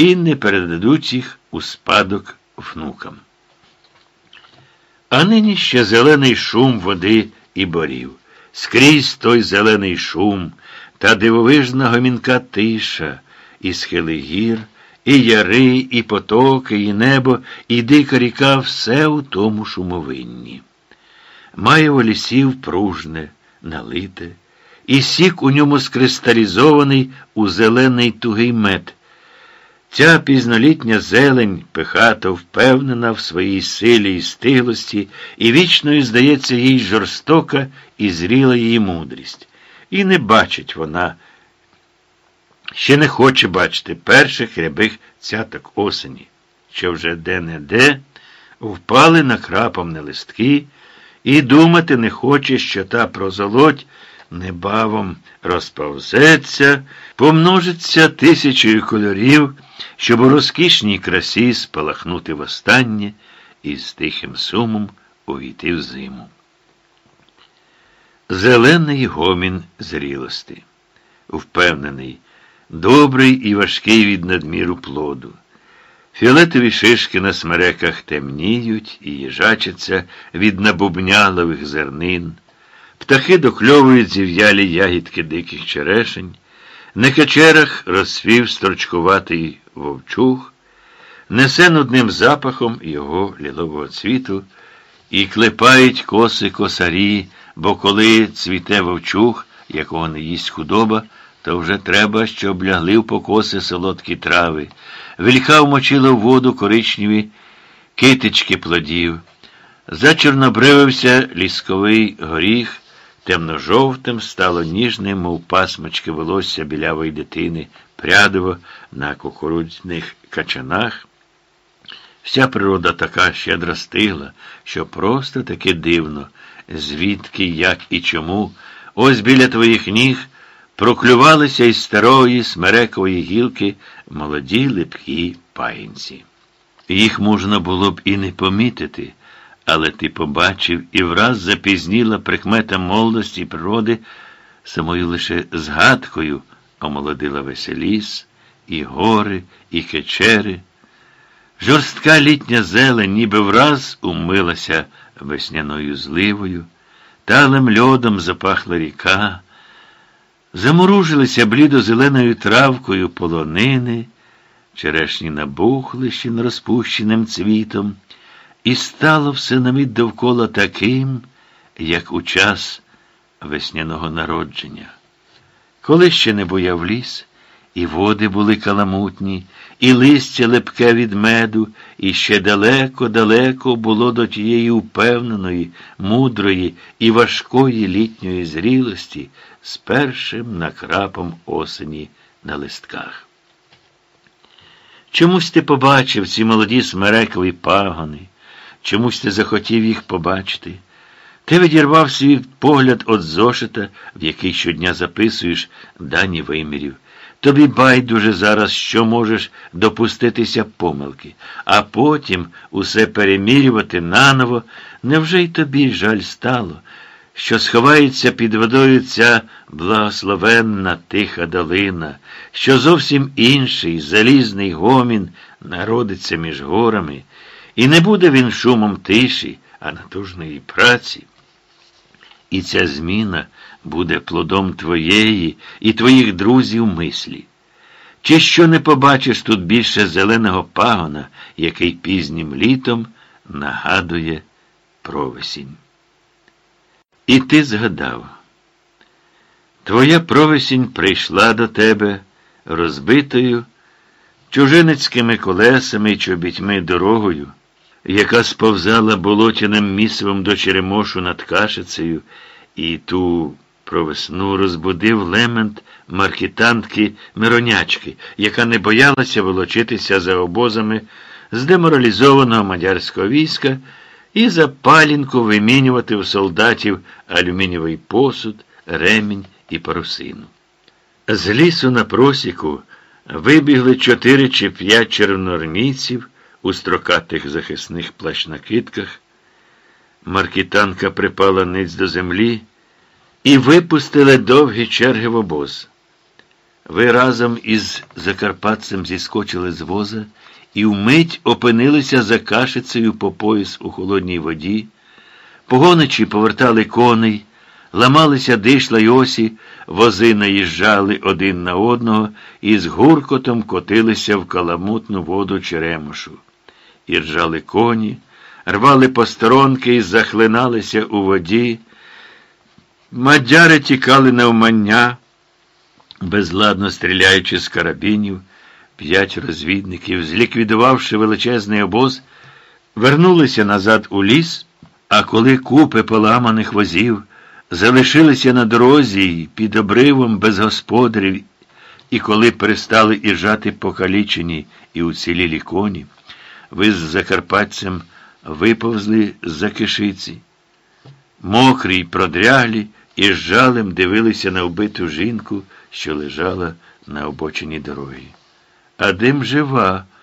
і не передадуть їх у спадок внукам. А нині ще зелений шум води і борів. Скрізь той зелений шум та дивовижна гомінка тиша, і схили гір, і яри, і потоки, і небо, і дика ріка все у тому шумовинні. Маєво лісів пружне, налите, і сік у ньому скристалізований у зелений тугий мед. Ця пізнолітня зелень пихато впевнена в своїй силі і стиглості, і вічною здається їй жорстока і зріла її мудрість. І не бачить вона, ще не хоче бачити перших рябих цяток осені, що вже де-не-де впали накрапом листки, і думати не хоче, що та прозолоть небавом розповзеться, помножиться тисячою кольорів, щоб у розкішній красі спалахнути востаннє і з тихим сумом увійти в зиму. Зелений гомін зрілости, впевнений, добрий і важкий від надміру плоду. Фіолетові шишки на смереках темніють і їжачаться від набубнялових зернин. Птахи докльовують зів'ялі ягідки диких черешень, на качерах розсвів строчкуватий вовчух, несе нудним запахом його лілового цвіту, і клепають коси косарі, бо коли цвіте вовчух, якого не їсть худоба, то вже треба, щоб лягли в покоси солодкі трави. Вільха вмочила в воду коричневі китички плодів. Зачорнобривився лісковий горіх. Темно-жовтим стало ніжним, мов пасмочки волосся білявої дитини, прядово на кукурудзних качанах. Вся природа така щедро стигла, що просто таки дивно, звідки, як і чому, ось біля твоїх ніг проклювалися із старої смерекової гілки молоді липкі паїнці. Їх можна було б і не помітити. Але ти побачив і враз запізніла прикмета молодості природи, самою лише згадкою омолодила весь ліс, і гори, і кечери. Жорстка літня зелень ніби враз умилася весняною зливою, талим льодом запахла ріка, заморужилися блідо зеленою травкою полонини, черешні набухли ще розпущеним цвітом. І стало все на мить довкола таким, як у час весняного народження. Коли ще не бояв ліс, і води були каламутні, і листя лепке від меду, і ще далеко-далеко було до тієї упевненої, мудрої і важкої літньої зрілості з першим накрапом осені на листках. Чомусь ти побачив ці молоді смерекові пагони. Чомусь ти захотів їх побачити. Ти відірвав свій погляд від зошита, в який щодня записуєш дані вимірів. Тобі байдуже зараз, що можеш допуститися помилки, а потім усе перемірювати наново, невже й тобі жаль стало, що сховається під водою ця благословенна тиха долина, що зовсім інший залізний гомін народиться між горами. І не буде він шумом тиші, а натужної праці. І ця зміна буде плодом твоєї і твоїх друзів мислі. Чи що не побачиш тут більше зеленого пагона, який пізнім літом нагадує провесінь? І ти згадав, твоя провесінь прийшла до тебе розбитою чужиницькими колесами і чобітьми дорогою яка сповзала болотяним місивом до черемошу над кашицею, і ту про весну розбудив лемент маркітантки Миронячки, яка не боялася волочитися за обозами з деморалізованого мадярського війська і за палінку вимінювати у солдатів алюмінієвий посуд, ремінь і парусину. З лісу на просіку вибігли чотири чи п'ять червоноармійців, у строкатих захисних плащ-накидках. Маркітанка припала ниць до землі і випустили довгі черги в обоз. Ви разом із закарпатцем зіскочили з воза і вмить опинилися за кашицею по пояс у холодній воді. Погоничі повертали коней, ламалися дишла й осі, вози наїжджали один на одного і з гуркотом котилися в каламутну воду черемошу. І ржали коні, рвали посторонки і захлиналися у воді. Мадяри тікали навмання, безладно стріляючи з карабінів, п'ять розвідників, зліквідувавши величезний обоз, вернулися назад у ліс, а коли купи поламаних возів залишилися на дорозі під обривом без господарів, і коли перестали іржати покалічені і уцілілі коні, ви з закарпатцем виповзли з-за кишиці. Мокрі й продряглі, і з жалем дивилися на вбиту жінку, що лежала на обочині дороги. А дим жива,